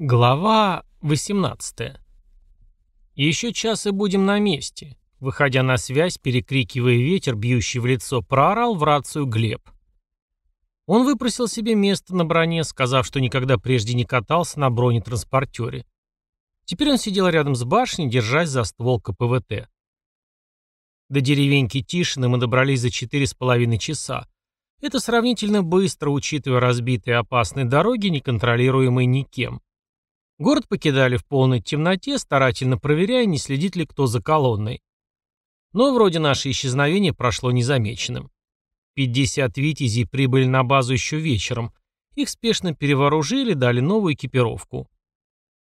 Глава 18. Еще час и будем на месте. Выходя на связь, перекрикивая ветер, бьющий в лицо, проорал в рацию Глеб. Он выпросил себе место на броне, сказав, что никогда прежде не катался на бронетранспортере. Теперь он сидел рядом с башней, держась за ствол КПВТ. До деревеньки Тишины мы добрались за четыре с половиной часа. Это сравнительно быстро, учитывая разбитые опасные дороги, неконтролируемые никем. Город покидали в полной темноте, старательно проверяя, не следит ли кто за колонной. Но вроде наше исчезновение прошло незамеченным. 50 витязей прибыли на базу еще вечером. Их спешно перевооружили, дали новую экипировку.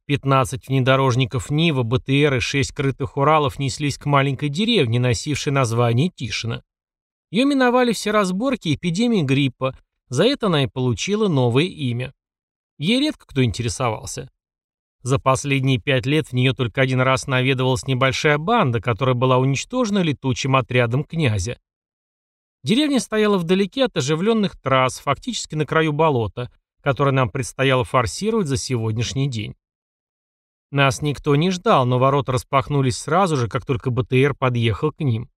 15 внедорожников Нива, БТР и 6 крытых Уралов неслись к маленькой деревне, носившей название Тишина. Ее миновали все разборки эпидемии гриппа, за это она и получила новое имя. Ей редко кто интересовался. За последние пять лет в нее только один раз наведывалась небольшая банда, которая была уничтожена летучим отрядом князя. Деревня стояла вдалеке от оживленных трасс, фактически на краю болота, которое нам предстояло форсировать за сегодняшний день. Нас никто не ждал, но ворота распахнулись сразу же, как только БТР подъехал к ним.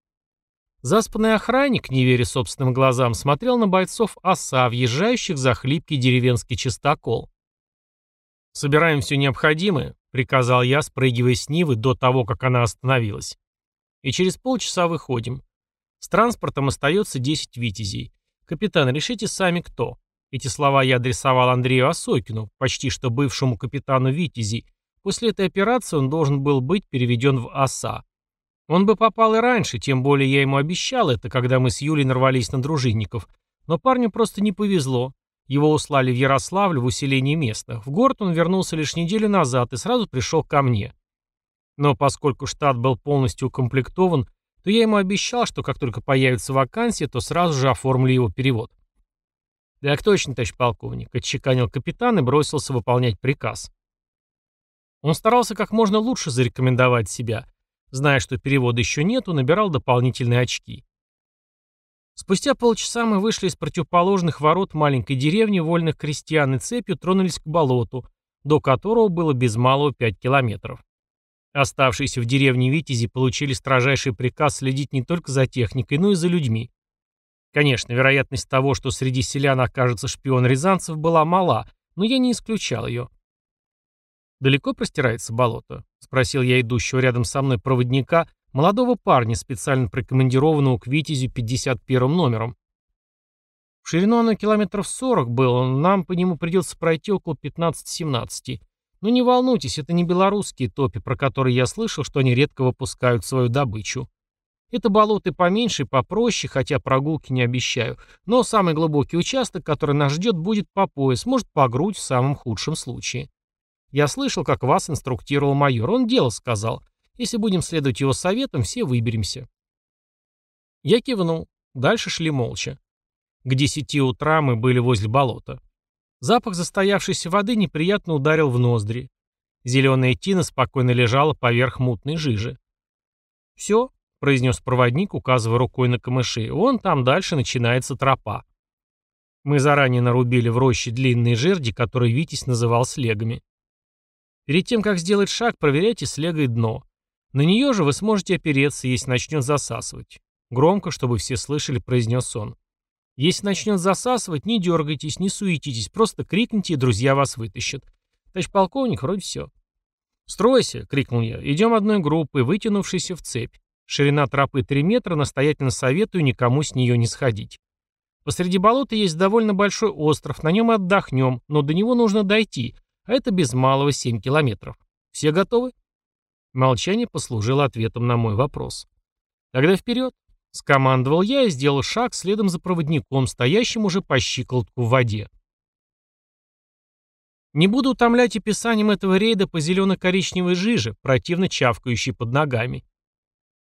Заспанный охранник, не веря собственным глазам, смотрел на бойцов оса, въезжающих за хлипкий деревенский чистокол. «Собираем все необходимое», — приказал я, спрыгивая с Нивы до того, как она остановилась. «И через полчаса выходим. С транспортом остается 10 витязей. Капитан, решите сами, кто». Эти слова я адресовал Андрею Осокину, почти что бывшему капитану витязей. После этой операции он должен был быть переведен в ОСА. Он бы попал и раньше, тем более я ему обещал это, когда мы с Юлей нарвались на дружинников. Но парню просто не повезло, его услали в Ярославль в усиление местных. В город он вернулся лишь неделю назад и сразу пришел ко мне. Но поскольку штат был полностью укомплектован, то я ему обещал, что как только появится вакансия, то сразу же оформлю его перевод. «Так точно, товарищ полковник», — отчеканил капитан и бросился выполнять приказ. Он старался как можно лучше зарекомендовать себя. Зная, что перевода еще нету, набирал дополнительные очки. Спустя полчаса мы вышли из противоположных ворот маленькой деревни вольных крестьян и цепью тронулись к болоту, до которого было без малого 5 километров. Оставшиеся в деревне Витязи получили строжайший приказ следить не только за техникой, но и за людьми. Конечно, вероятность того, что среди селян окажется шпион рязанцев, была мала, но я не исключал ее. «Далеко простирается болото?» — спросил я идущего рядом со мной проводника, Молодого парня, специально прикомандированного к Витязю 51 номером. В ширину оно километров 40 было, нам по нему придется пройти около 15-17. Но не волнуйтесь, это не белорусские топи, про которые я слышал, что они редко выпускают свою добычу. Это болоты поменьше и попроще, хотя прогулки не обещаю. Но самый глубокий участок, который нас ждет, будет по пояс, может по грудь в самом худшем случае. Я слышал, как вас инструктировал майор. Он дело сказал. Если будем следовать его советам, все выберемся. Я кивнул. Дальше шли молча. К десяти утра мы были возле болота. Запах застоявшейся воды неприятно ударил в ноздри. Зеленая тина спокойно лежала поверх мутной жижи. «Все», — произнес проводник, указывая рукой на камыши, — «вон там дальше начинается тропа». Мы заранее нарубили в роще длинные жерди, которые Витязь называл слегами. Перед тем, как сделать шаг, проверяйте слегой дно. На нее же вы сможете опереться, если начнет засасывать. Громко, чтобы все слышали, произнес он. Если начнет засасывать, не дергайтесь, не суетитесь, просто крикните, и друзья вас вытащат. Товарищ полковник, вроде все. «Стройся!» — крикнул я. «Идем одной группой, вытянувшейся в цепь. Ширина тропы 3 метра, настоятельно советую никому с нее не сходить. Посреди болота есть довольно большой остров, на нем отдохнем, но до него нужно дойти, а это без малого 7 километров. Все готовы?» Молчание послужило ответом на мой вопрос. «Тогда вперед!» — скомандовал я и сделал шаг следом за проводником, стоящим уже по щиколотку в воде. Не буду утомлять описанием этого рейда по зелено-коричневой жиже, противно чавкающей под ногами.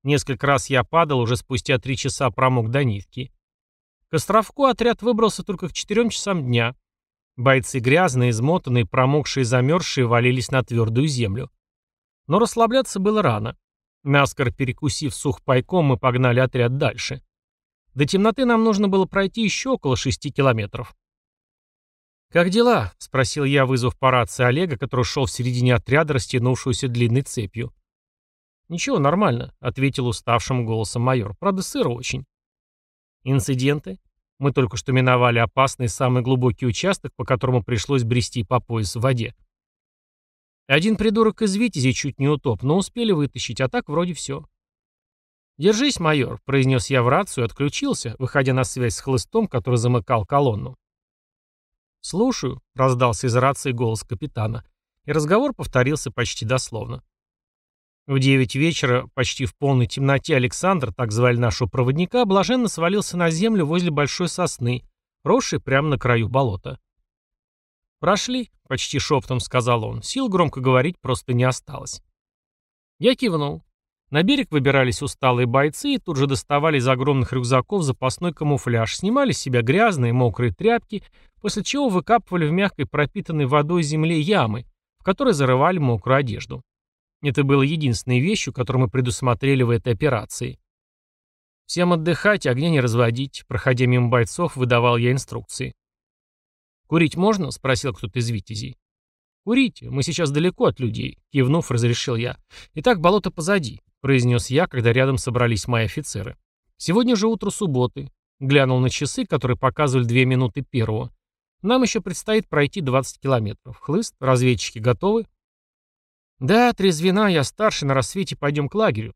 Несколько раз я падал, уже спустя три часа промок до нитки. К островку отряд выбрался только к четырем часам дня. Бойцы грязные, измотанные, промокшие и замерзшие валились на твердую землю. Но расслабляться было рано. Наскоро перекусив сухпайком, мы погнали отряд дальше. До темноты нам нужно было пройти еще около шести километров. «Как дела?» — спросил я, вызвав по рации Олега, который шел в середине отряда, растянувшуюся длинной цепью. «Ничего, нормально», — ответил уставшим голосом майор. «Правда, сыро очень». «Инциденты?» Мы только что миновали опасный самый глубокий участок, по которому пришлось брести по пояс в воде. Один придурок из Витязи чуть не утоп, но успели вытащить, а так вроде все. «Держись, майор», — произнес я в рацию и отключился, выходя на связь с хлыстом, который замыкал колонну. «Слушаю», — раздался из рации голос капитана, и разговор повторился почти дословно. В девять вечера, почти в полной темноте, Александр, так звали нашего проводника, блаженно свалился на землю возле большой сосны, росшей прямо на краю болота. «Прошли», — почти шептом сказал он. Сил громко говорить просто не осталось. Я кивнул. На берег выбирались усталые бойцы и тут же доставали из огромных рюкзаков запасной камуфляж, снимали с себя грязные мокрые тряпки, после чего выкапывали в мягкой пропитанной водой земле ямы, в которой зарывали мокрую одежду. Это было единственной вещью, которую мы предусмотрели в этой операции. «Всем отдыхать, огня не разводить», — проходя мимо бойцов, выдавал я инструкции. «Курить можно?» — спросил кто-то из витязей. «Курите, мы сейчас далеко от людей», — кивнув, разрешил я. «Итак, болото позади», — произнес я, когда рядом собрались мои офицеры. «Сегодня же утро субботы», — глянул на часы, которые показывали две минуты первого. «Нам еще предстоит пройти 20 километров. Хлыст, разведчики готовы?» «Да, трезвена, я старше, на рассвете пойдем к лагерю».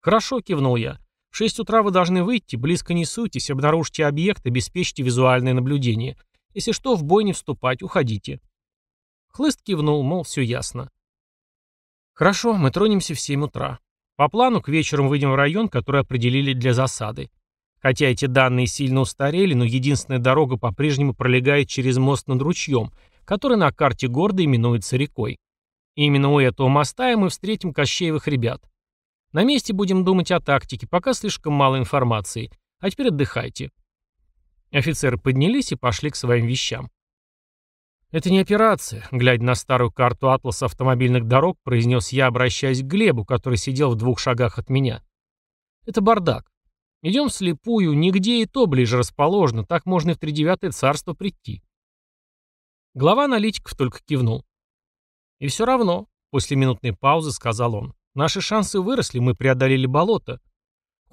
«Хорошо», — кивнул я. «В шесть утра вы должны выйти, близко не суйтесь, обнаружите объект, обеспечьте визуальное наблюдение. Если что, в бой не вступать, уходите». Хлыст кивнул, мол, все ясно. «Хорошо, мы тронемся в 7 утра. По плану к вечеру выйдем в район, который определили для засады. Хотя эти данные сильно устарели, но единственная дорога по-прежнему пролегает через мост над ручьем, который на карте города именуется рекой. И именно у этого моста и мы встретим Кощеевых ребят. На месте будем думать о тактике, пока слишком мало информации. А теперь отдыхайте. Офицеры поднялись и пошли к своим вещам. «Это не операция», — глядя на старую карту атласа автомобильных дорог, произнес я, обращаясь к Глебу, который сидел в двух шагах от меня. «Это бардак. Идем вслепую, нигде и то ближе расположено, так можно и в тридевятое царство прийти». Глава аналитиков только кивнул. «И все равно», — после минутной паузы сказал он, — «наши шансы выросли, мы преодолели болото.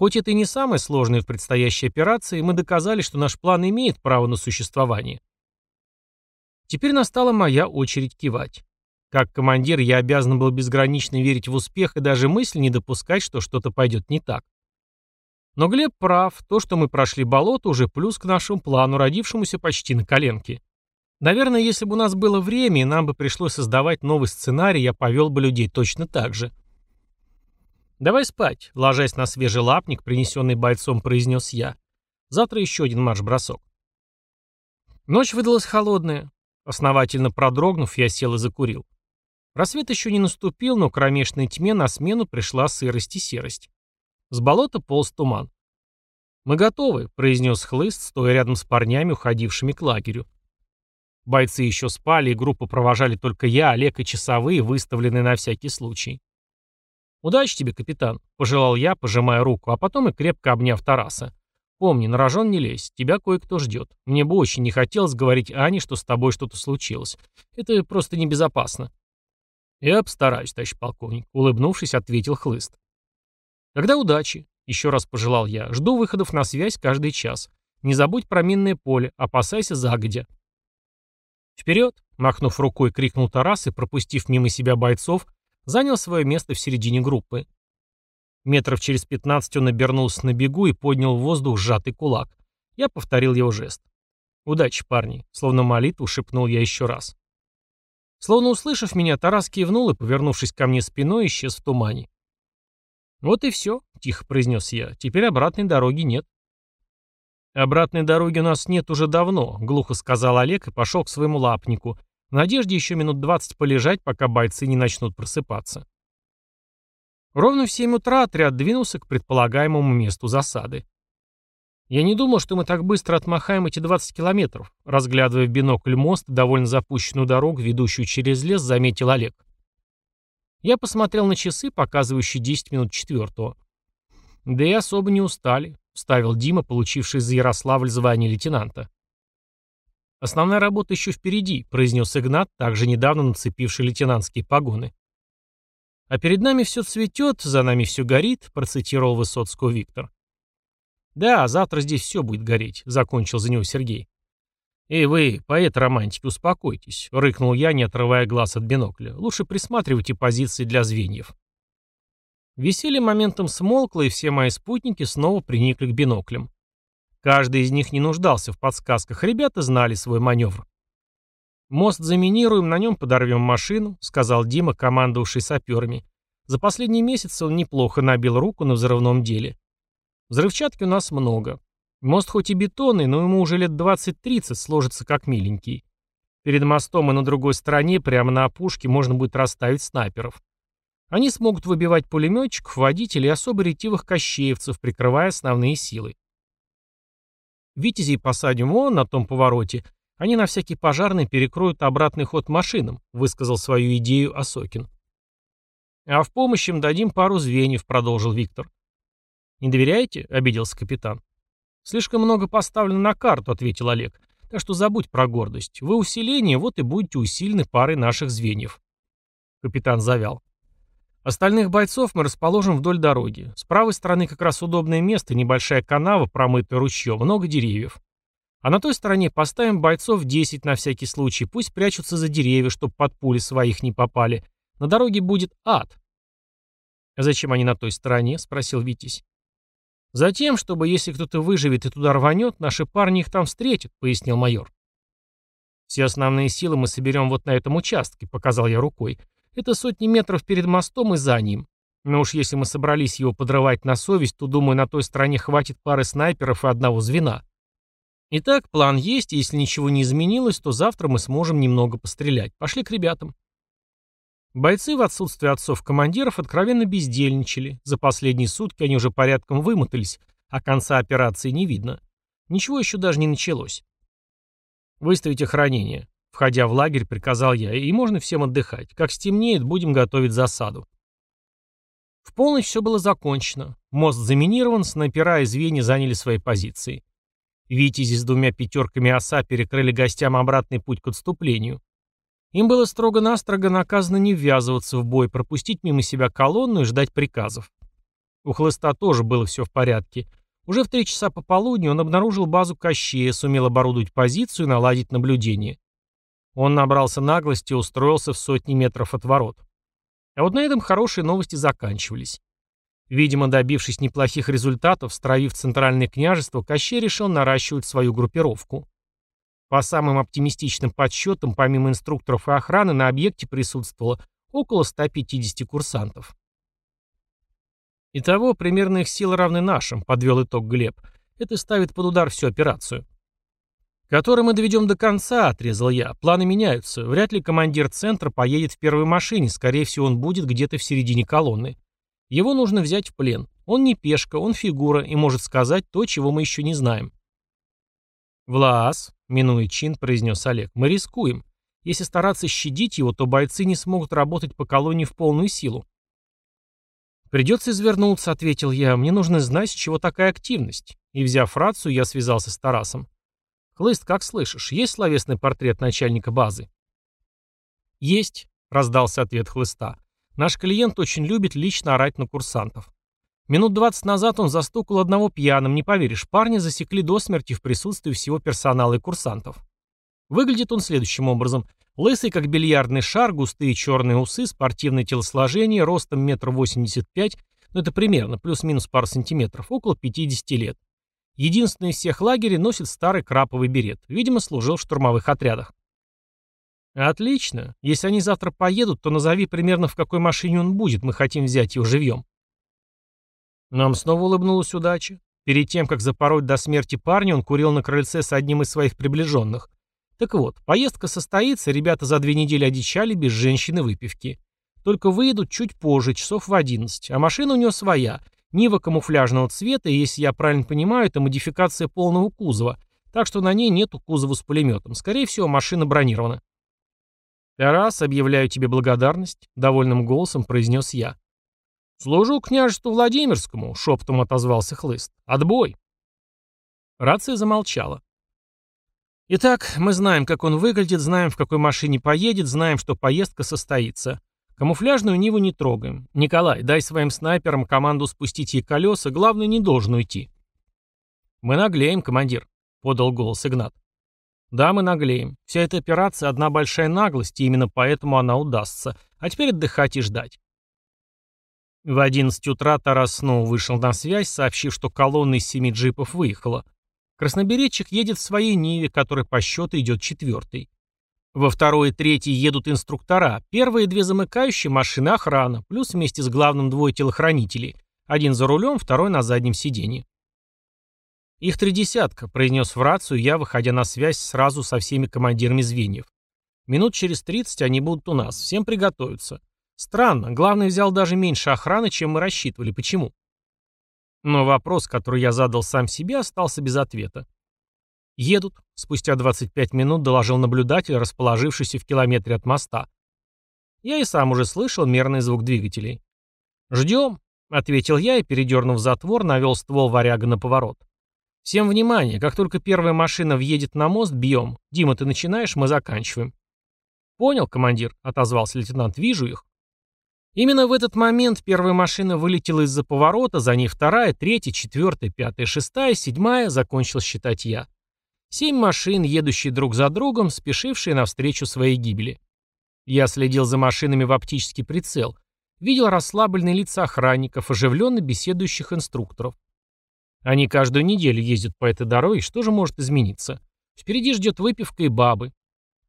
Хоть это и не самое сложное в предстоящей операции, мы доказали, что наш план имеет право на существование. Теперь настала моя очередь кивать. Как командир я обязан был безгранично верить в успех и даже мысль не допускать, что что-то пойдет не так. Но Глеб прав, то, что мы прошли болото, уже плюс к нашему плану, родившемуся почти на коленке. Наверное, если бы у нас было время, и нам бы пришлось создавать новый сценарий, я повел бы людей точно так же. «Давай спать», — ложась на свежий лапник, принесенный бойцом, произнес я. «Завтра еще один марш-бросок». Ночь выдалась холодная. Основательно продрогнув, я сел и закурил. Рассвет еще не наступил, но кромешной тьме на смену пришла сырость и серость. С болота полз туман. «Мы готовы», — произнес хлыст, стоя рядом с парнями, уходившими к лагерю. Бойцы еще спали, и группу провожали только я, Олег и часовые, выставленные на всякий случай. «Удачи тебе, капитан», — пожелал я, пожимая руку, а потом и крепко обняв Тараса. «Помни, на рожон не лезь, тебя кое-кто ждет. Мне бы очень не хотелось говорить Ане, что с тобой что-то случилось. Это просто небезопасно». «Я постараюсь, товарищ полковник», — улыбнувшись, ответил Хлыст. Когда удачи», — еще раз пожелал я. «Жду выходов на связь каждый час. Не забудь про минное поле, опасайся загодя». «Вперед!» — махнув рукой, крикнул Тарас и, пропустив мимо себя бойцов, занял свое место в середине группы. Метров через 15 он обернулся на бегу и поднял в воздух сжатый кулак. Я повторил его жест. «Удачи, парни!» — словно молитву шепнул я еще раз. Словно услышав меня, Тарас кивнул и, повернувшись ко мне спиной, исчез в тумане. «Вот и все», — тихо произнес я. «Теперь обратной дороги нет». «Обратной дороги у нас нет уже давно», — глухо сказал Олег и пошел к своему лапнику — Надежде еще минут 20 полежать, пока бойцы не начнут просыпаться. Ровно в 7 утра отряд двинулся к предполагаемому месту засады. Я не думал, что мы так быстро отмахаем эти 20 километров. Разглядывая в бинокль мост, довольно запущенную дорогу, ведущую через лес, заметил Олег. Я посмотрел на часы, показывающие 10 минут четвертого. Да и особо не устали, вставил Дима, получивший за Ярославль звание лейтенанта. «Основная работа еще впереди», — произнес Игнат, также недавно нацепивший лейтенантские погоны. «А перед нами все цветет, за нами все горит», — процитировал Высоцкого Виктор. «Да, завтра здесь все будет гореть», — закончил за него Сергей. «Эй вы, поэт-романтики, успокойтесь», — рыкнул я, не отрывая глаз от бинокля. «Лучше присматривайте позиции для звеньев». Веселье моментом смолкло, и все мои спутники снова приникли к биноклям. Каждый из них не нуждался в подсказках, ребята знали свой маневр. «Мост заминируем, на нем подорвем машину», — сказал Дима, командовавший саперами. За последний месяц он неплохо набил руку на взрывном деле. Взрывчатки у нас много. Мост хоть и бетонный, но ему уже лет 20-30 сложится как миленький. Перед мостом и на другой стороне, прямо на опушке, можно будет расставить снайперов. Они смогут выбивать пулеметчиков, водителей и особо ретивых кощеевцев, прикрывая основные силы. Витязей посадим вон на том повороте. Они на всякий пожарный перекроют обратный ход машинам», — высказал свою идею Осокин. «А в помощь им дадим пару звеньев», — продолжил Виктор. «Не доверяете?» — обиделся капитан. «Слишком много поставлено на карту», — ответил Олег. «Так что забудь про гордость. Вы усиление, вот и будете усилены парой наших звеньев». Капитан завял. Остальных бойцов мы расположим вдоль дороги. С правой стороны как раз удобное место, небольшая канава, промытая ручьем, много деревьев. А на той стороне поставим бойцов 10 на всякий случай, пусть прячутся за деревья, чтобы под пули своих не попали. На дороге будет ад. «А зачем они на той стороне?» — спросил Витязь. «Затем, чтобы, если кто-то выживет и туда рванет, наши парни их там встретят», — пояснил майор. «Все основные силы мы соберем вот на этом участке», — показал я рукой. Это сотни метров перед мостом и за ним. Но уж если мы собрались его подрывать на совесть, то, думаю, на той стороне хватит пары снайперов и одного звена. Итак, план есть, и если ничего не изменилось, то завтра мы сможем немного пострелять. Пошли к ребятам. Бойцы в отсутствие отцов-командиров откровенно бездельничали. За последние сутки они уже порядком вымотались, а конца операции не видно. Ничего еще даже не началось. «Выставить охранение», Входя в лагерь, приказал я, и можно всем отдыхать. Как стемнеет, будем готовить засаду. В полночь все было закончено. Мост заминирован, снайпера и звенья заняли свои позиции. Витязи с двумя пятерками оса перекрыли гостям обратный путь к отступлению. Им было строго-настрого наказано не ввязываться в бой, пропустить мимо себя колонну и ждать приказов. У Хлыста тоже было все в порядке. Уже в три часа пополудни он обнаружил базу Кощея, сумел оборудовать позицию и наладить наблюдение. Он набрался наглости и устроился в сотни метров от ворот. А вот на этом хорошие новости заканчивались. Видимо, добившись неплохих результатов, стравив центральное княжество, Кощей решил наращивать свою группировку. По самым оптимистичным подсчетам, помимо инструкторов и охраны, на объекте присутствовало около 150 курсантов. «Итого, примерно их силы равны нашим», — подвел итог Глеб. «Это ставит под удар всю операцию». «Который мы доведем до конца», — отрезал я. «Планы меняются. Вряд ли командир центра поедет в первой машине. Скорее всего, он будет где-то в середине колонны. Его нужно взять в плен. Он не пешка, он фигура и может сказать то, чего мы еще не знаем». Влаас, — минуя чин, произнес Олег, — «мы рискуем. Если стараться щадить его, то бойцы не смогут работать по колонии в полную силу». «Придется извернуться», — ответил я. «Мне нужно знать, с чего такая активность». И, взяв рацию, я связался с Тарасом. Лыст, как слышишь, есть словесный портрет начальника базы? Есть, раздался ответ Хлыста. Наш клиент очень любит лично орать на курсантов. Минут 20 назад он застукал одного пьяным, не поверишь, парня засекли до смерти в присутствии всего персонала и курсантов. Выглядит он следующим образом. Лысый, как бильярдный шар, густые черные усы, спортивное телосложение, ростом метр восемьдесят пять, ну это примерно, плюс-минус пару сантиметров, около 50 лет. Единственный из всех лагерей носит старый краповый берет. Видимо, служил в штурмовых отрядах. «Отлично. Если они завтра поедут, то назови примерно, в какой машине он будет. Мы хотим взять его живьем». Нам снова улыбнулась удача. Перед тем, как запороть до смерти парня, он курил на крыльце с одним из своих приближенных. Так вот, поездка состоится, ребята за две недели одичали без женщины выпивки. Только выедут чуть позже, часов в 11, а машина у него своя, Нива камуфляжного цвета, и, если я правильно понимаю, это модификация полного кузова, так что на ней нету кузова с пулеметом. Скорее всего, машина бронирована. «Тарас, объявляю тебе благодарность», — довольным голосом произнес я. «Служу княжеству Владимирскому», — шепотом отозвался Хлыст. «Отбой!» Рация замолчала. «Итак, мы знаем, как он выглядит, знаем, в какой машине поедет, знаем, что поездка состоится. Камуфляжную Ниву не трогаем. Николай, дай своим снайперам команду спустить ей колеса, главное, не должен уйти. Мы наглеем, командир, подал голос Игнат. Да, мы наглеем. Вся эта операция одна большая наглость, и именно поэтому она удастся. А теперь отдыхать и ждать. В 11 утра Тарас снова вышел на связь, сообщив, что колонна из семи джипов выехала. Красноберечик едет в своей Ниве, которая по счету идет четвертой. Во второй и третий едут инструктора, первые две замыкающие – машины охрана, плюс вместе с главным двое телохранителей, один за рулем, второй на заднем сиденье. «Их три десятка», – произнес в рацию я, выходя на связь сразу со всеми командирами звеньев. «Минут через 30 они будут у нас, всем приготовиться. Странно, главный взял даже меньше охраны, чем мы рассчитывали. Почему?» Но вопрос, который я задал сам себе, остался без ответа. «Едут», — спустя 25 минут доложил наблюдатель, расположившийся в километре от моста. Я и сам уже слышал мерный звук двигателей. «Ждем», — ответил я и, передернув затвор, навел ствол варяга на поворот. «Всем внимание, как только первая машина въедет на мост, бьем. Дима, ты начинаешь, мы заканчиваем». «Понял, командир», — отозвался лейтенант, — «вижу их». Именно в этот момент первая машина вылетела из-за поворота, за ней вторая, третья, четвертая, пятая, шестая, седьмая, закончил считать я. Семь машин, едущие друг за другом, спешившие навстречу своей гибели. Я следил за машинами в оптический прицел, видел расслабленные лица охранников, оживленно беседующих инструкторов. Они каждую неделю ездят по этой дороге, что же может измениться? Впереди ждет выпивка и бабы.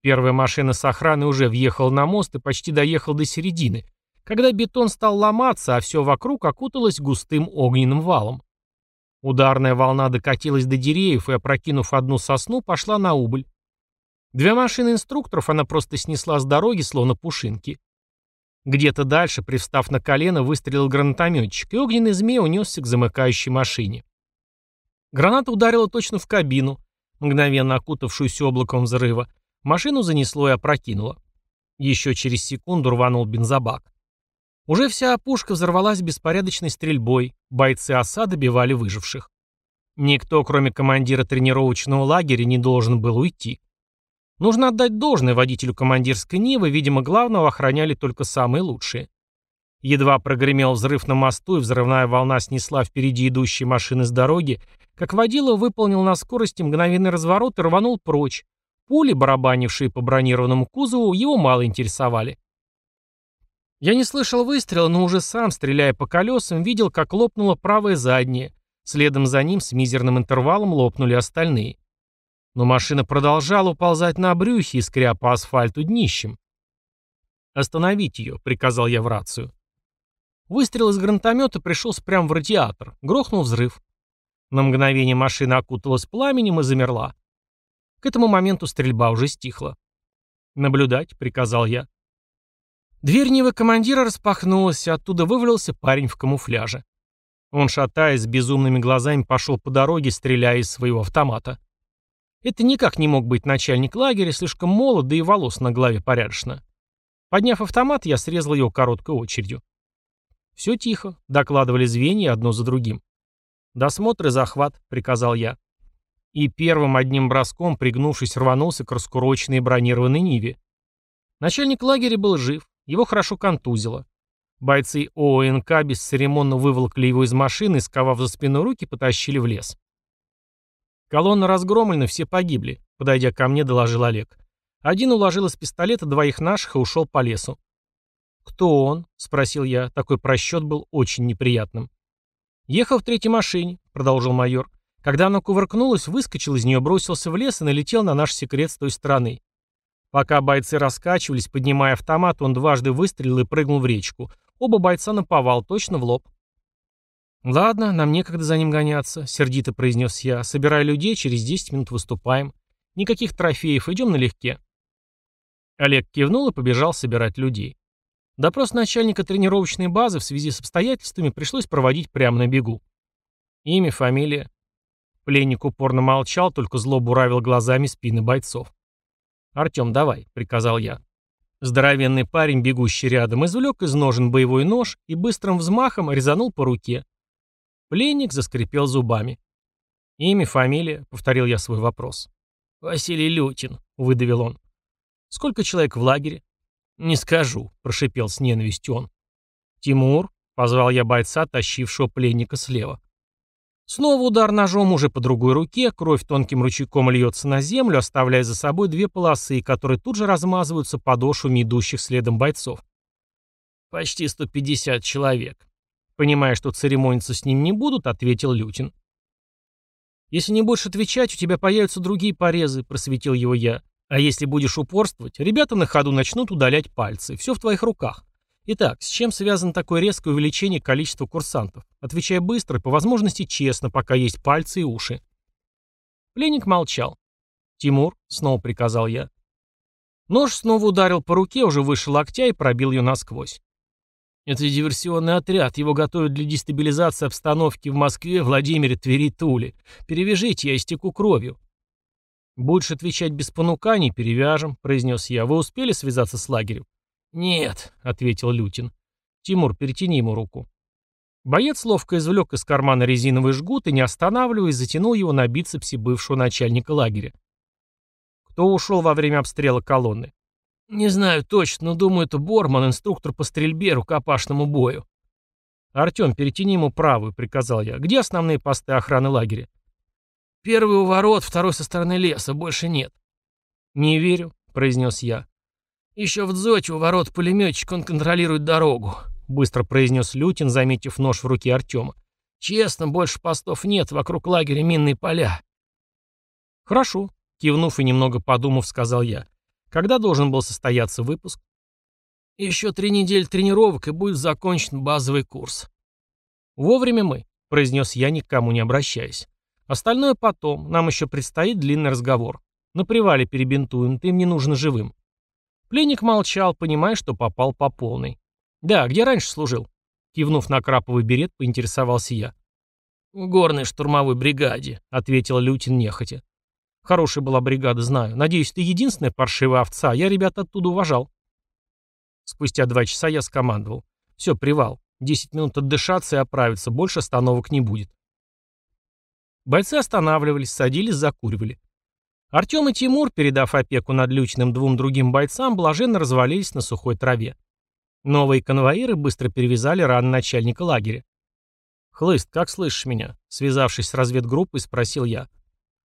Первая машина с охраны уже въехала на мост и почти доехала до середины, когда бетон стал ломаться, а все вокруг окуталось густым огненным валом. Ударная волна докатилась до деревьев и, опрокинув одну сосну, пошла на убыль. Две машины инструкторов она просто снесла с дороги, словно пушинки. Где-то дальше, привстав на колено, выстрелил гранатометчик, и огненный змей унесся к замыкающей машине. Граната ударила точно в кабину, мгновенно окутавшуюся облаком взрыва. Машину занесло и опрокинуло. Еще через секунду рванул бензобак. Уже вся опушка взорвалась беспорядочной стрельбой, бойцы оса добивали выживших. Никто, кроме командира тренировочного лагеря, не должен был уйти. Нужно отдать должное водителю командирской Нивы, видимо, главного охраняли только самые лучшие. Едва прогремел взрыв на мосту, и взрывная волна снесла впереди идущие машины с дороги, как водила выполнил на скорости мгновенный разворот и рванул прочь. Пули, барабанившие по бронированному кузову, его мало интересовали. Я не слышал выстрела, но уже сам, стреляя по колесам, видел, как лопнуло правое заднее. Следом за ним с мизерным интервалом лопнули остальные. Но машина продолжала уползать на брюхе, искря по асфальту днищем. «Остановить ее», — приказал я в рацию. Выстрел из гранатомета пришелся прямо в радиатор. Грохнул взрыв. На мгновение машина окуталась пламенем и замерла. К этому моменту стрельба уже стихла. «Наблюдать», — приказал я. Дверь Нивы командира распахнулась, и оттуда вывалился парень в камуфляже. Он, шатаясь, с безумными глазами пошел по дороге, стреляя из своего автомата. Это никак не мог быть начальник лагеря, слишком молод, да и волос на голове порядочно. Подняв автомат, я срезал его короткой очередью. «Все тихо», — докладывали звенья одно за другим. «Досмотр и захват», — приказал я. И первым одним броском, пригнувшись, рванулся к раскуроченной бронированной Ниве. Начальник лагеря был жив. Его хорошо контузило. Бойцы ООНК бесцеремонно выволокли его из машины и, сковав за спину руки, потащили в лес. «Колонна разгромлена, все погибли», — подойдя ко мне, доложил Олег. Один уложил из пистолета двоих наших и ушел по лесу. «Кто он?» — спросил я. Такой просчет был очень неприятным. «Ехал в третьей машине», — продолжил майор. Когда она кувыркнулась, выскочил из нее, бросился в лес и налетел на наш секрет с той стороны. Пока бойцы раскачивались, поднимая автомат, он дважды выстрелил и прыгнул в речку. Оба бойца наповал, точно в лоб. «Ладно, нам некогда за ним гоняться», — сердито произнес я. «Собирай людей, через 10 минут выступаем. Никаких трофеев, идем налегке». Олег кивнул и побежал собирать людей. Допрос начальника тренировочной базы в связи с обстоятельствами пришлось проводить прямо на бегу. Имя, фамилия. Пленник упорно молчал, только зло буравил глазами спины бойцов. «Артем, давай», — приказал я. Здоровенный парень, бегущий рядом, извлек из ножен боевой нож и быстрым взмахом резанул по руке. Пленник заскрипел зубами. «Имя, фамилия?» — повторил я свой вопрос. «Василий Лютин», — выдавил он. «Сколько человек в лагере?» «Не скажу», — прошипел с ненавистью он. «Тимур», — позвал я бойца, тащившего пленника слева. Снова удар ножом уже по другой руке, кровь тонким ручейком льется на землю, оставляя за собой две полосы, которые тут же размазываются подошвами идущих следом бойцов. «Почти 150 человек». Понимая, что церемониться с ним не будут, ответил Лютин. «Если не будешь отвечать, у тебя появятся другие порезы», — просветил его я. «А если будешь упорствовать, ребята на ходу начнут удалять пальцы. Все в твоих руках». Итак, с чем связано такое резкое увеличение количества курсантов? Отвечай быстро и по возможности честно, пока есть пальцы и уши. Пленник молчал. «Тимур», — снова приказал я. Нож снова ударил по руке, уже выше локтя и пробил ее насквозь. «Это диверсионный отряд. Его готовят для дестабилизации обстановки в Москве, Владимире, Твери, Туле. Перевяжите, я истеку кровью». «Будешь отвечать без понуканий, перевяжем», — произнес я. «Вы успели связаться с лагерем?» «Нет», — ответил Лютин. «Тимур, перетяни ему руку». Боец ловко извлек из кармана резиновый жгут и, не останавливаясь, затянул его на бицепсе бывшего начальника лагеря. «Кто ушел во время обстрела колонны?» «Не знаю точно, но думаю, это Борман, инструктор по стрельбе, рукопашному бою». «Артем, перетяни ему правую», — приказал я. «Где основные посты охраны лагеря?» «Первый у ворот, второй со стороны леса, больше нет». «Не верю», — произнес я. «Еще в дзоте у ворот пулеметчик, он контролирует дорогу», — быстро произнес Лютин, заметив нож в руке Артема. «Честно, больше постов нет, вокруг лагеря минные поля». «Хорошо», — кивнув и немного подумав, сказал я. «Когда должен был состояться выпуск?» «Еще три недели тренировок, и будет закончен базовый курс». «Вовремя мы», — произнес я, никому не обращаясь. «Остальное потом, нам еще предстоит длинный разговор. На привале перебинтуем, ты мне нужен живым». Пленник молчал, понимая, что попал по полной. «Да, где раньше служил?» Кивнув на краповый берет, поинтересовался я. «В горной штурмовой бригаде», — ответил Лютин нехотя. «Хорошая была бригада, знаю. Надеюсь, ты единственная паршивая овца. Я ребят оттуда уважал». Спустя два часа я скомандовал. «Все, привал. Десять минут отдышаться и оправиться. Больше остановок не будет». Бойцы останавливались, садились, закуривали. Артем и Тимур, передав опеку над Лючным двум другим бойцам, блаженно развалились на сухой траве. Новые конвоиры быстро перевязали раны начальника лагеря. «Хлыст, как слышишь меня?» Связавшись с разведгруппой, спросил я.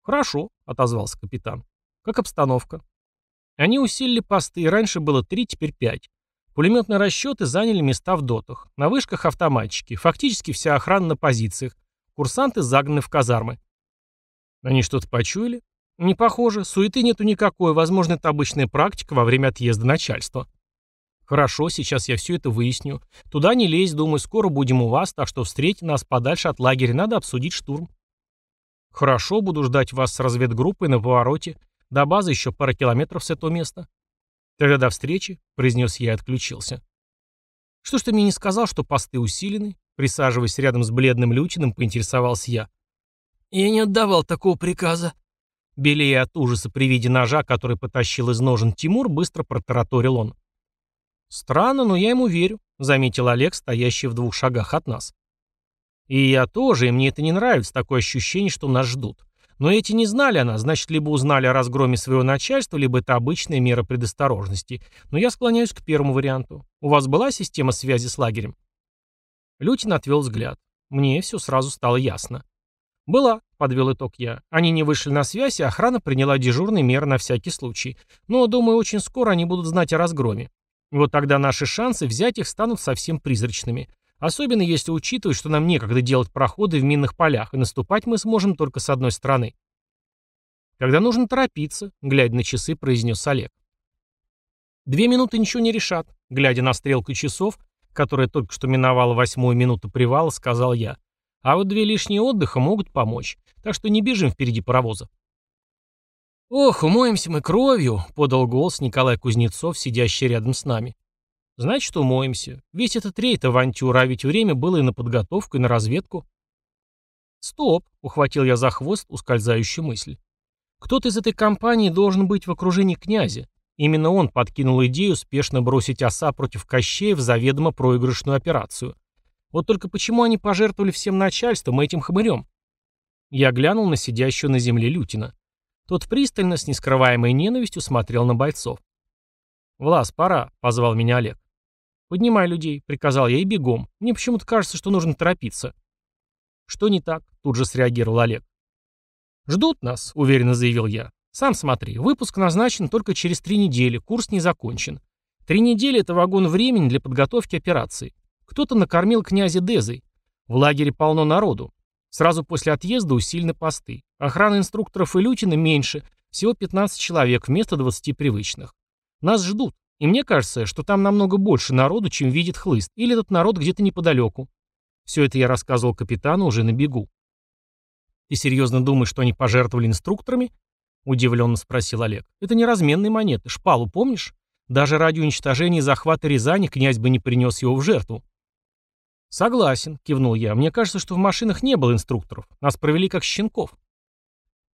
«Хорошо», — отозвался капитан. «Как обстановка?» Они усилили посты, раньше было три, теперь пять. Пулеметные расчеты заняли места в дотах. На вышках автоматчики. Фактически вся охрана на позициях. Курсанты загнаны в казармы. «Они что-то почуяли?» Не похоже, суеты нету никакой, возможно, это обычная практика во время отъезда начальства. Хорошо, сейчас я все это выясню. Туда не лезь, думаю, скоро будем у вас, так что встретьте нас подальше от лагеря, надо обсудить штурм. Хорошо, буду ждать вас с разведгруппой на повороте. До базы еще пара километров с этого места. Тогда до встречи, произнес я и отключился. Что ж ты мне не сказал, что посты усилены? Присаживаясь рядом с бледным Лютиным, поинтересовался я. Я не отдавал такого приказа, Белее от ужаса при виде ножа, который потащил из ножен Тимур, быстро протараторил он. «Странно, но я ему верю», — заметил Олег, стоящий в двух шагах от нас. «И я тоже, и мне это не нравится, такое ощущение, что нас ждут. Но эти не знали о нас, значит, либо узнали о разгроме своего начальства, либо это обычная мера предосторожности. Но я склоняюсь к первому варианту. У вас была система связи с лагерем?» Лютин отвел взгляд. Мне все сразу стало ясно. «Была», — подвел итог я. «Они не вышли на связь, и охрана приняла дежурные меры на всякий случай. Но, думаю, очень скоро они будут знать о разгроме. Вот тогда наши шансы взять их станут совсем призрачными. Особенно если учитывать, что нам некогда делать проходы в минных полях, и наступать мы сможем только с одной стороны». Когда нужно торопиться», — глядя на часы, произнес Олег. «Две минуты ничего не решат», — глядя на стрелку часов, которая только что миновала восьмую минуту привала, сказал я. А вот две лишние отдыха могут помочь, так что не бежим впереди паровоза. «Ох, умоемся мы кровью», — подал голос Николай Кузнецов, сидящий рядом с нами. «Значит, умоемся. Весь этот рейд авантюра, а ведь время было и на подготовку, и на разведку». «Стоп!» — ухватил я за хвост ускользающую мысль. «Кто-то из этой компании должен быть в окружении князя. Именно он подкинул идею спешно бросить оса против кощеев в заведомо проигрышную операцию. Вот только почему они пожертвовали всем начальством и этим хмырем? Я глянул на сидящего на земле Лютина. Тот пристально, с нескрываемой ненавистью, смотрел на бойцов. «Влас, пора», — позвал меня Олег. «Поднимай людей», — приказал я и бегом. «Мне почему-то кажется, что нужно торопиться». «Что не так?» — тут же среагировал Олег. «Ждут нас», — уверенно заявил я. «Сам смотри, выпуск назначен только через три недели, курс не закончен. Три недели — это вагон времени для подготовки операции. Кто-то накормил князя Дезой. В лагере полно народу. Сразу после отъезда усилены посты. Охрана инструкторов Илютина меньше, всего 15 человек вместо 20 привычных. Нас ждут, и мне кажется, что там намного больше народу, чем видит хлыст, или этот народ где-то неподалеку. Все это я рассказывал капитану уже на бегу. «Ты серьезно думаешь, что они пожертвовали инструкторами?» — удивленно спросил Олег. «Это не разменные монеты. Шпалу помнишь? Даже ради уничтожения и захвата Рязани князь бы не принес его в жертву». «Согласен», — кивнул я. «Мне кажется, что в машинах не было инструкторов. Нас провели как щенков».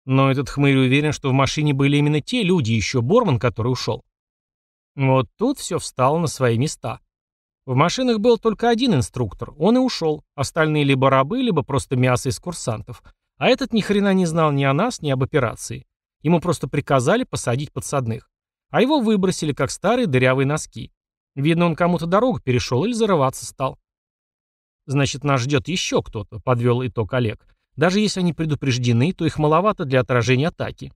Но этот хмырь уверен, что в машине были именно те люди, еще Борман, который ушел. Вот тут все встало на свои места. В машинах был только один инструктор, он и ушел. Остальные либо рабы, либо просто мясо из курсантов. А этот ни хрена не знал ни о нас, ни об операции. Ему просто приказали посадить подсадных. А его выбросили, как старые дырявые носки. Видно, он кому-то дорогу перешел или зарываться стал. Значит, нас ждет еще кто-то, подвел итог Олег. Даже если они предупреждены, то их маловато для отражения атаки.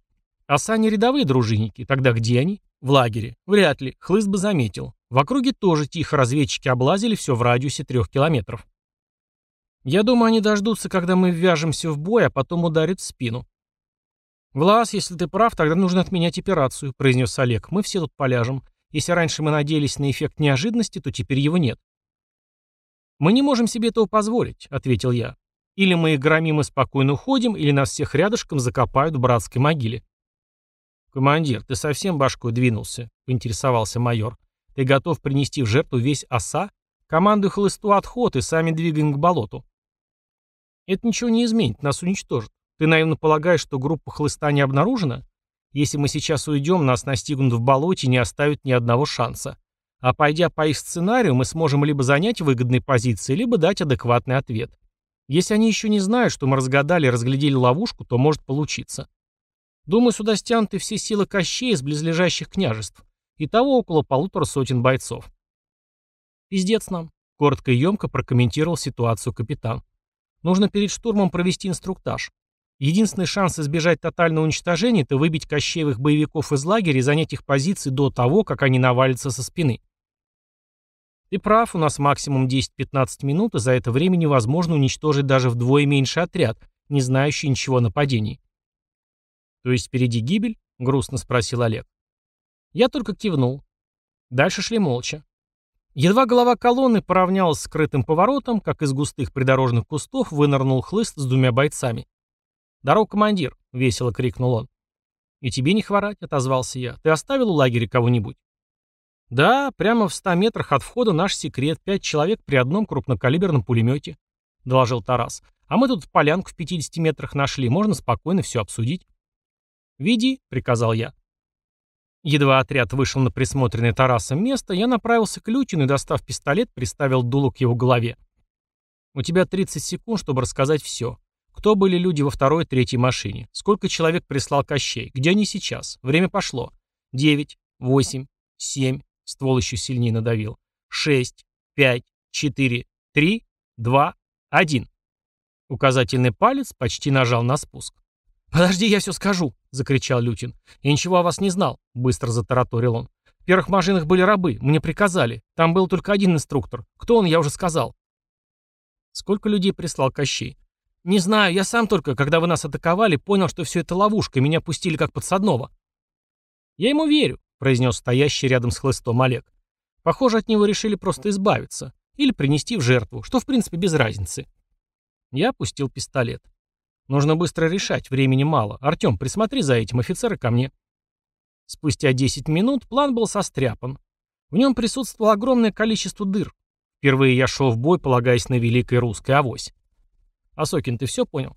А сани рядовые дружинники, тогда где они? В лагере. Вряд ли, хлыст бы заметил. В округе тоже тихо разведчики облазили все в радиусе трех километров. Я думаю, они дождутся, когда мы ввяжемся в бой, а потом ударят в спину. «Влас, если ты прав, тогда нужно отменять операцию», — произнес Олег. «Мы все тут поляжем. Если раньше мы надеялись на эффект неожиданности, то теперь его нет. «Мы не можем себе этого позволить», — ответил я. «Или мы их громим и спокойно уходим, или нас всех рядышком закопают в братской могиле». «Командир, ты совсем башкой двинулся», — поинтересовался майор. «Ты готов принести в жертву весь оса? Командуй хлысту отход и сами двигаем к болоту». «Это ничего не изменит, нас уничтожат. Ты наивно полагаешь, что группа хлыста не обнаружена? Если мы сейчас уйдем, нас настигнут в болоте и не оставят ни одного шанса. А пойдя по их сценарию, мы сможем либо занять выгодные позиции, либо дать адекватный ответ. Если они еще не знают, что мы разгадали и разглядели ловушку, то может получиться. Думаю, сюда стянуты все силы Кощея из близлежащих княжеств. Итого около полутора сотен бойцов. «Пиздец нам», — коротко и емко прокомментировал ситуацию капитан. «Нужно перед штурмом провести инструктаж. Единственный шанс избежать тотального уничтожения — это выбить Кощеевых боевиков из лагеря и занять их позиции до того, как они навалятся со спины. Ты прав, у нас максимум 10-15 минут, и за это время невозможно уничтожить даже вдвое меньше отряд, не знающий ничего о нападении. То есть впереди гибель? Грустно спросил Олег. Я только кивнул. Дальше шли молча. Едва голова колонны поравнялась с скрытым поворотом, как из густых придорожных кустов вынырнул хлыст с двумя бойцами. «Здоров, командир!» — весело крикнул он. «И тебе не хворать», — отозвался я. «Ты оставил у лагеря кого-нибудь?» «Да, прямо в ста метрах от входа наш секрет. Пять человек при одном крупнокалиберном пулемете», — доложил Тарас. «А мы тут полянку в 50 метрах нашли. Можно спокойно все обсудить». «Веди», — приказал я. Едва отряд вышел на присмотренное Тарасом место, я направился к Лютину и, достав пистолет, приставил дуло к его голове. «У тебя 30 секунд, чтобы рассказать все. Кто были люди во второй и третьей машине? Сколько человек прислал Кощей? Где они сейчас? Время пошло. 9, 8, 7, Ствол еще сильнее надавил. «Шесть, пять, четыре, три, два, один». Указательный палец почти нажал на спуск. «Подожди, я все скажу!» — закричал Лютин. «Я ничего о вас не знал», — быстро затараторил он. «В первых машинах были рабы, мне приказали. Там был только один инструктор. Кто он, я уже сказал». «Сколько людей прислал Кощей?» «Не знаю, я сам только, когда вы нас атаковали, понял, что все это ловушка, меня пустили как подсадного». «Я ему верю произнес стоящий рядом с хлыстом Олег. Похоже, от него решили просто избавиться. Или принести в жертву, что в принципе без разницы. Я опустил пистолет. Нужно быстро решать, времени мало. Артем, присмотри за этим, офицеры ко мне. Спустя 10 минут план был состряпан. В нем присутствовало огромное количество дыр. Впервые я шел в бой, полагаясь на великой русской авось. «Осокин, ты все понял?»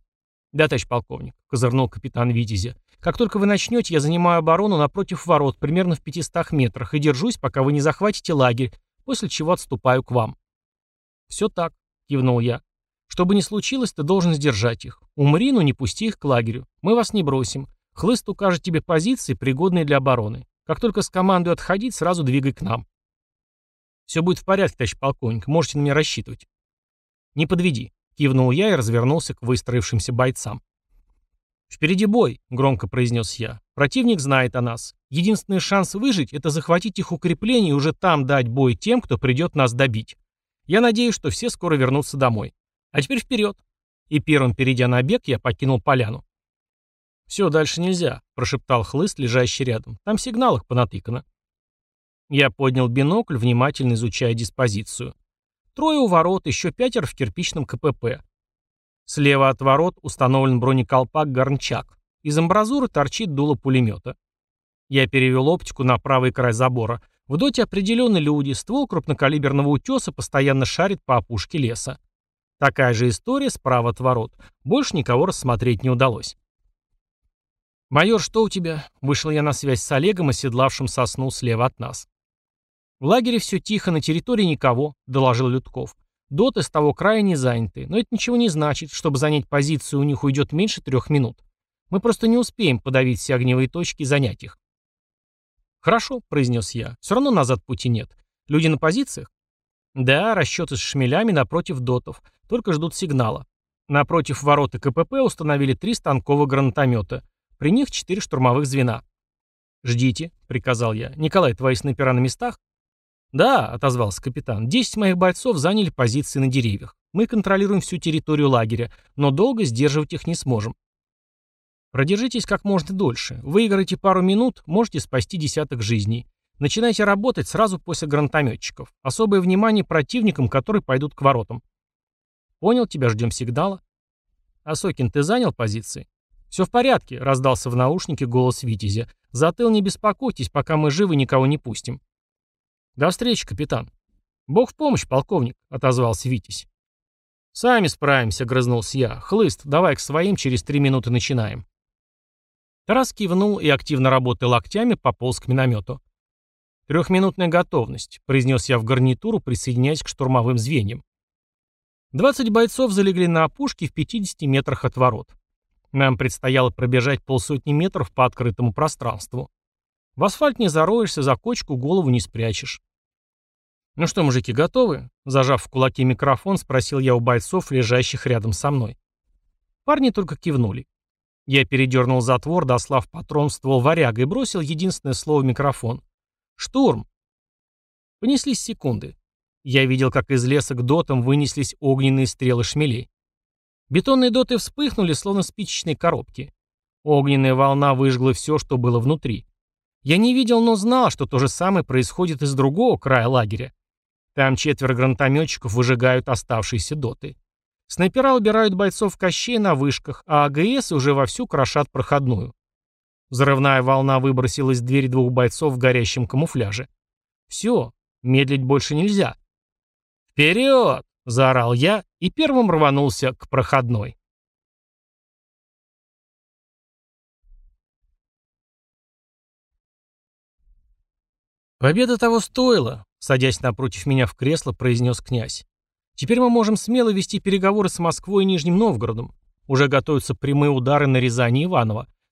«Да, товарищ полковник», — козырнул капитан Витязя. Как только вы начнете, я занимаю оборону напротив ворот, примерно в 500 метрах, и держусь, пока вы не захватите лагерь, после чего отступаю к вам». «Все так», — кивнул я. «Что бы ни случилось, ты должен сдержать их. Умри, но не пусти их к лагерю. Мы вас не бросим. Хлыст укажет тебе позиции, пригодные для обороны. Как только с командой отходить, сразу двигай к нам». «Все будет в порядке, товарищ полковник. Можете на меня рассчитывать». «Не подведи», — кивнул я и развернулся к выстроившимся бойцам. «Впереди бой», — громко произнес я. «Противник знает о нас. Единственный шанс выжить — это захватить их укрепление и уже там дать бой тем, кто придет нас добить. Я надеюсь, что все скоро вернутся домой. А теперь вперед!» И первым, перейдя на бег, я покинул поляну. «Все, дальше нельзя», — прошептал хлыст, лежащий рядом. «Там сигнал их понатыкано». Я поднял бинокль, внимательно изучая диспозицию. Трое у ворот, еще пятер в кирпичном КПП. Слева от ворот установлен бронеколпак «Горнчак». Из амбразуры торчит дуло пулемета. Я перевел оптику на правый край забора. В доте определенно люди, ствол крупнокалиберного утеса постоянно шарит по опушке леса. Такая же история справа от ворот. Больше никого рассмотреть не удалось. «Майор, что у тебя?» Вышел я на связь с Олегом, оседлавшим сосну слева от нас. «В лагере все тихо, на территории никого», — доложил Людков. Доты с того края не заняты, но это ничего не значит, чтобы занять позицию у них уйдет меньше трех минут. Мы просто не успеем подавить все огневые точки и занять их. «Хорошо», — произнес я, — «все равно назад пути нет. Люди на позициях?» «Да, расчеты с шмелями напротив дотов, только ждут сигнала. Напротив ворота КПП установили три станковых гранатомета, при них четыре штурмовых звена». «Ждите», — приказал я. «Николай, твои снайпера на местах?» «Да», — отозвался капитан, — «десять моих бойцов заняли позиции на деревьях. Мы контролируем всю территорию лагеря, но долго сдерживать их не сможем». «Продержитесь как можно дольше. Выиграйте пару минут, можете спасти десяток жизней. Начинайте работать сразу после гранатометчиков. Особое внимание противникам, которые пойдут к воротам». «Понял тебя, ждем сигнала». «Осокин, ты занял позиции?» «Все в порядке», — раздался в наушнике голос Витязя. «Затыл не беспокойтесь, пока мы живы никого не пустим». «До встречи, капитан». «Бог в помощь, полковник», — отозвался Витязь. «Сами справимся», — грызнулся я. «Хлыст, давай к своим, через три минуты начинаем». Тарас кивнул и, активно работая локтями, пополз к миномету. «Трехминутная готовность», — произнес я в гарнитуру, присоединяясь к штурмовым звеньям. 20 бойцов залегли на опушке в 50 метрах от ворот. Нам предстояло пробежать полсотни метров по открытому пространству. В асфальт не зароешься, за кочку голову не спрячешь. «Ну что, мужики, готовы?» Зажав в кулаке микрофон, спросил я у бойцов, лежащих рядом со мной. Парни только кивнули. Я передернул затвор, дослав патрон в ствол варяга и бросил единственное слово в микрофон. «Штурм!» Понеслись секунды. Я видел, как из леса к дотам вынеслись огненные стрелы шмелей. Бетонные доты вспыхнули, словно спичечные коробки. Огненная волна выжгла все, что было внутри. Я не видел, но знал, что то же самое происходит из другого края лагеря. Там четверо гранатометчиков выжигают оставшиеся доты. Снайпера убирают бойцов кощей на вышках, а АГС уже вовсю крошат проходную. Взрывная волна выбросилась из двери двух бойцов в горящем камуфляже. Все, медлить больше нельзя. «Вперед!» – заорал я и первым рванулся к проходной. «Победа того стоила», — садясь напротив меня в кресло, произнес князь. «Теперь мы можем смело вести переговоры с Москвой и Нижним Новгородом. Уже готовятся прямые удары на Рязани и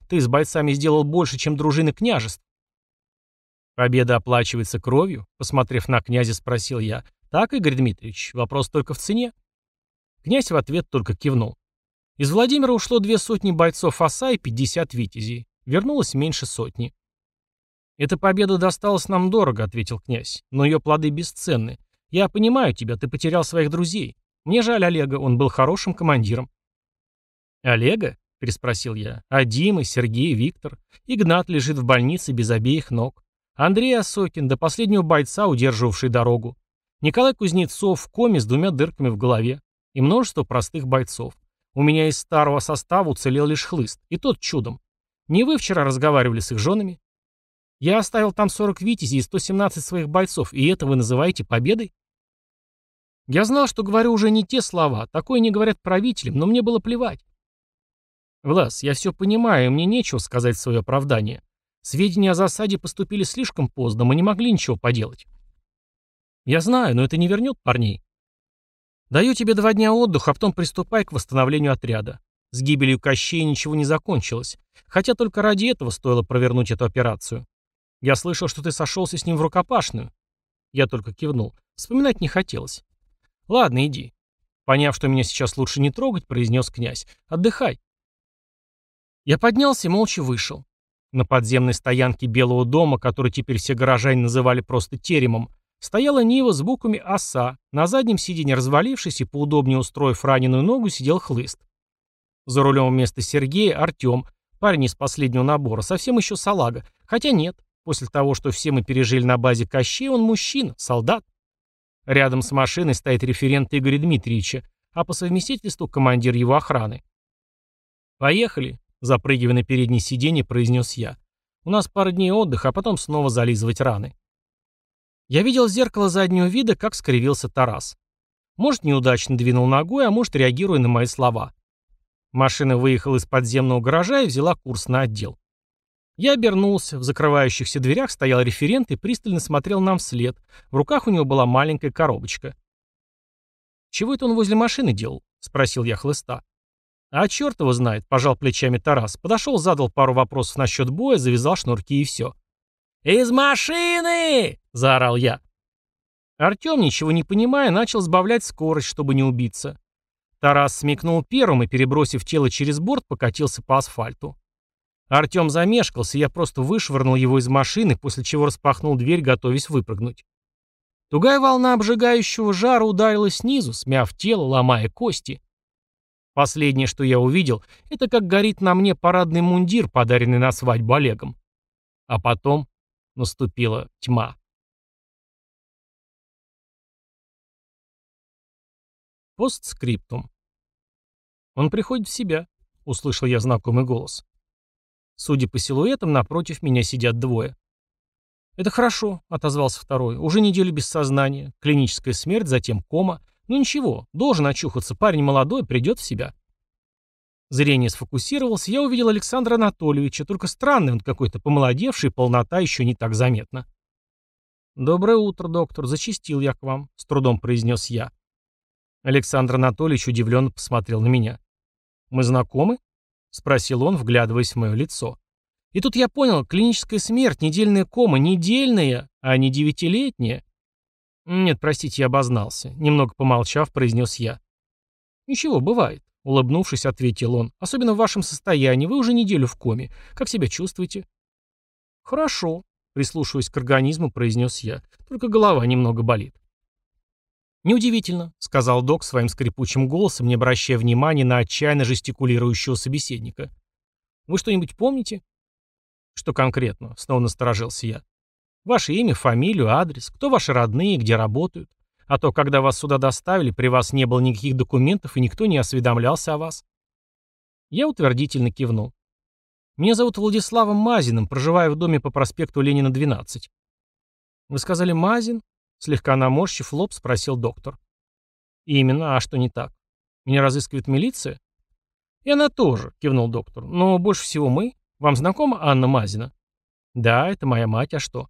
Ты с бойцами сделал больше, чем дружины княжеств». «Победа оплачивается кровью?» — посмотрев на князя, спросил я. «Так, Игорь Дмитриевич, вопрос только в цене?» Князь в ответ только кивнул. Из Владимира ушло две сотни бойцов оса и 50 витязей. Вернулось меньше сотни. «Эта победа досталась нам дорого», — ответил князь, — «но ее плоды бесценны. Я понимаю тебя, ты потерял своих друзей. Мне жаль Олега, он был хорошим командиром». «Олега?» — переспросил я. «А Дима, Сергей, Виктор? Игнат лежит в больнице без обеих ног. Андрей Осокин, до последнего бойца, удерживавший дорогу. Николай Кузнецов в коме с двумя дырками в голове. И множество простых бойцов. У меня из старого состава уцелел лишь хлыст. И тот чудом. Не вы вчера разговаривали с их женами? Я оставил там 40 витязей и 117 своих бойцов, и это вы называете победой? Я знал, что говорю уже не те слова, такое не говорят правителям, но мне было плевать. Влас, я все понимаю, мне нечего сказать свое оправдание. Сведения о засаде поступили слишком поздно, мы не могли ничего поделать. Я знаю, но это не вернет парней. Даю тебе два дня отдыха, а потом приступай к восстановлению отряда. С гибелью Кощея ничего не закончилось, хотя только ради этого стоило провернуть эту операцию. «Я слышал, что ты сошелся с ним в рукопашную». Я только кивнул. Вспоминать не хотелось. «Ладно, иди». Поняв, что меня сейчас лучше не трогать, произнес князь. «Отдыхай». Я поднялся и молча вышел. На подземной стоянке Белого дома, который теперь все горожане называли просто теремом, стояла Нива с буквами «Оса». На заднем сиденье развалившись и поудобнее устроив раненую ногу, сидел хлыст. За рулем вместо Сергея Артем, парень из последнего набора, совсем еще салага. Хотя нет, После того, что все мы пережили на базе Кощей, он мужчина, солдат. Рядом с машиной стоит референт Игоря Дмитриевича, а по совместительству командир его охраны. «Поехали», — запрыгивая на переднее сиденье, произнес я. «У нас пара дней отдыха, а потом снова зализывать раны». Я видел в зеркало заднего вида, как скривился Тарас. Может, неудачно двинул ногой, а может, реагируя на мои слова. Машина выехала из подземного гаража и взяла курс на отдел. Я обернулся. В закрывающихся дверях стоял референт и пристально смотрел нам вслед. В руках у него была маленькая коробочка. «Чего это он возле машины делал?» — спросил я хлыста. «А черт его знает», — пожал плечами Тарас. Подошел, задал пару вопросов насчет боя, завязал шнурки и все. «Из машины!» — заорал я. Артем, ничего не понимая, начал сбавлять скорость, чтобы не убиться. Тарас смекнул первым и, перебросив тело через борт, покатился по асфальту. Артём замешкался, я просто вышвырнул его из машины, после чего распахнул дверь, готовясь выпрыгнуть. Тугая волна обжигающего жара ударила снизу, смяв тело, ломая кости. Последнее, что я увидел, это как горит на мне парадный мундир, подаренный на свадьбу Олегом. А потом наступила тьма. Постскриптум. Он приходит в себя, услышал я знакомый голос. Судя по силуэтам, напротив меня сидят двое. «Это хорошо», — отозвался второй. «Уже неделю без сознания. Клиническая смерть, затем кома. Ну ничего, должен очухаться. Парень молодой, придет в себя». Зрение сфокусировалось, я увидел Александра Анатольевича, только странный он какой-то, помолодевший, полнота еще не так заметна. «Доброе утро, доктор. Зачистил я к вам», — с трудом произнес я. Александр Анатольевич удивленно посмотрел на меня. «Мы знакомы?» спросил он, вглядываясь в мое лицо. И тут я понял, клиническая смерть, недельная кома, недельная, а не девятилетняя. Нет, простите, я обознался, немного помолчав, произнес я. Ничего, бывает, улыбнувшись, ответил он. Особенно в вашем состоянии, вы уже неделю в коме. Как себя чувствуете? Хорошо, прислушиваясь к организму, произнес я. Только голова немного болит. «Неудивительно», — сказал док своим скрипучим голосом, не обращая внимания на отчаянно жестикулирующего собеседника. «Вы что-нибудь помните?» «Что конкретно?» — снова насторожился я. «Ваше имя, фамилию, адрес, кто ваши родные, где работают. А то, когда вас сюда доставили, при вас не было никаких документов, и никто не осведомлялся о вас». Я утвердительно кивнул. «Меня зовут Владиславом Мазиным, проживаю в доме по проспекту Ленина, 12». «Вы сказали Мазин?» Слегка наморщив лоб, спросил доктор. «Именно, а что не так? Меня разыскивает милиция?» «И она тоже», — кивнул доктор. «Но больше всего мы. Вам знакома Анна Мазина?» «Да, это моя мать, а что?»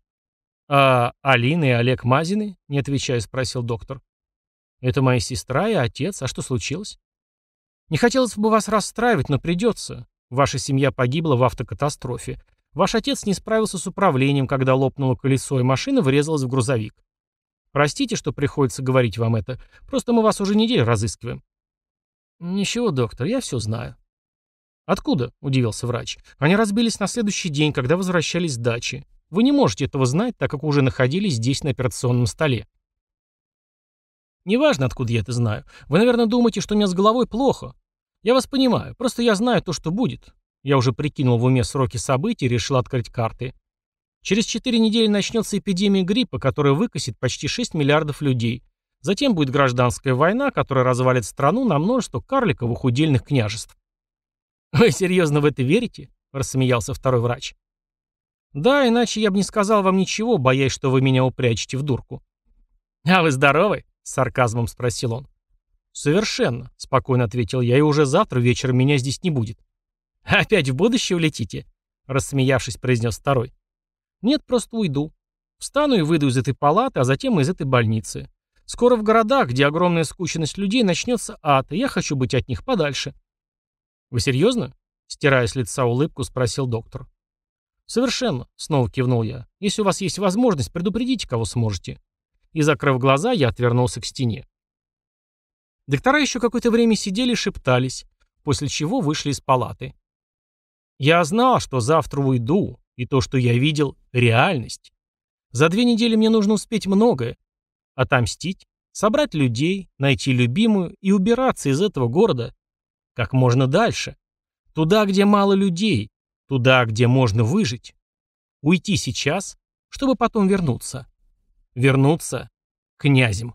«А Алина и Олег Мазины?» — не отвечая, спросил доктор. «Это моя сестра и отец. А что случилось?» «Не хотелось бы вас расстраивать, но придется. Ваша семья погибла в автокатастрофе. Ваш отец не справился с управлением, когда лопнуло колесо, и машина врезалась в грузовик. Простите, что приходится говорить вам это. Просто мы вас уже неделю разыскиваем. Ничего, доктор, я все знаю. Откуда? Удивился врач. Они разбились на следующий день, когда возвращались с дачи. Вы не можете этого знать, так как уже находились здесь на операционном столе. Неважно, откуда я это знаю. Вы, наверное, думаете, что у меня с головой плохо. Я вас понимаю, просто я знаю то, что будет. Я уже прикинул в уме сроки событий и решил открыть карты. Через 4 недели начнется эпидемия гриппа, которая выкосит почти 6 миллиардов людей. Затем будет гражданская война, которая развалит страну на множество карликовых удельных княжеств. «Вы серьезно в это верите?» – рассмеялся второй врач. «Да, иначе я бы не сказал вам ничего, боясь, что вы меня упрячете в дурку». «А вы здоровы?» – с сарказмом спросил он. «Совершенно», — спокойно ответил я, — «и уже завтра вечером меня здесь не будет». «Опять в будущее улетите?» — рассмеявшись, произнес второй. Нет, просто уйду. Встану и выйду из этой палаты, а затем из этой больницы. Скоро в городах, где огромная скученность людей, начнется ад, и я хочу быть от них подальше. Вы серьезно? Стирая с лица улыбку, спросил доктор. «Совершенно», — снова кивнул я. «Если у вас есть возможность, предупредите, кого сможете». И, закрыв глаза, я отвернулся к стене. Доктора еще какое-то время сидели и шептались, после чего вышли из палаты. Я знал, что завтра уйду, и то, что я видел, — реальность. За две недели мне нужно успеть многое. Отомстить, собрать людей, найти любимую и убираться из этого города как можно дальше. Туда, где мало людей, туда, где можно выжить. Уйти сейчас, чтобы потом вернуться. Вернуться князем.